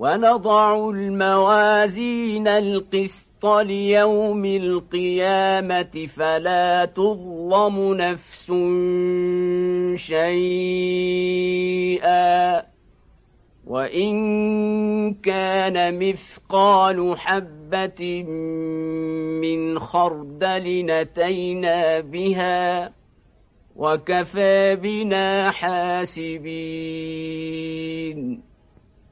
ونضع الموازين القسط ليوم القيامة فلا تظلم نفس شيئا وإن كان مثقال حبة من خردل نتينا بها وكفى بنا حاسبين